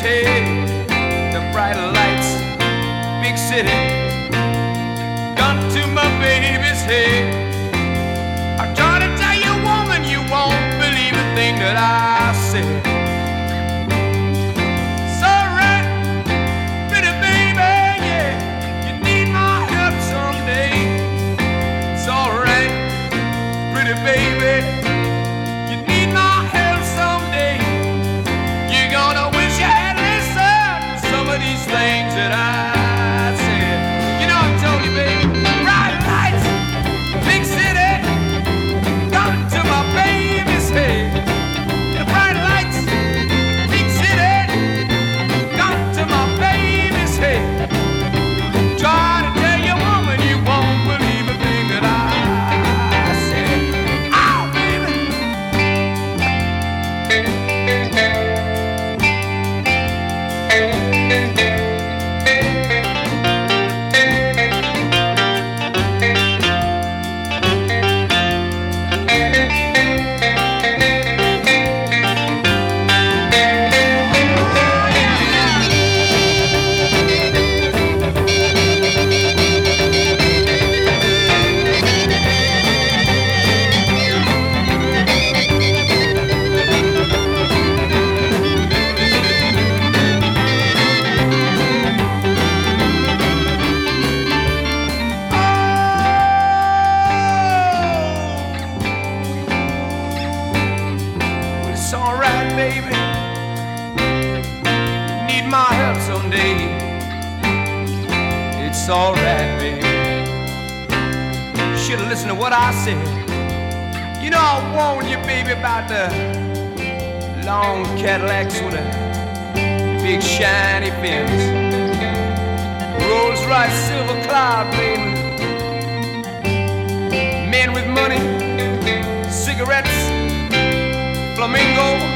head. The bright lights, big city, gun to my baby's head. I try to tell you, woman, you won't believe a thing that I said. That I baby. Need my help someday. It's alright, baby. Should have listened to what I said. You know, I warned you, baby, about the long Cadillacs with a big shiny fins. Rolls Royce Silver Cloud, baby. Men with money, cigarettes flamingo,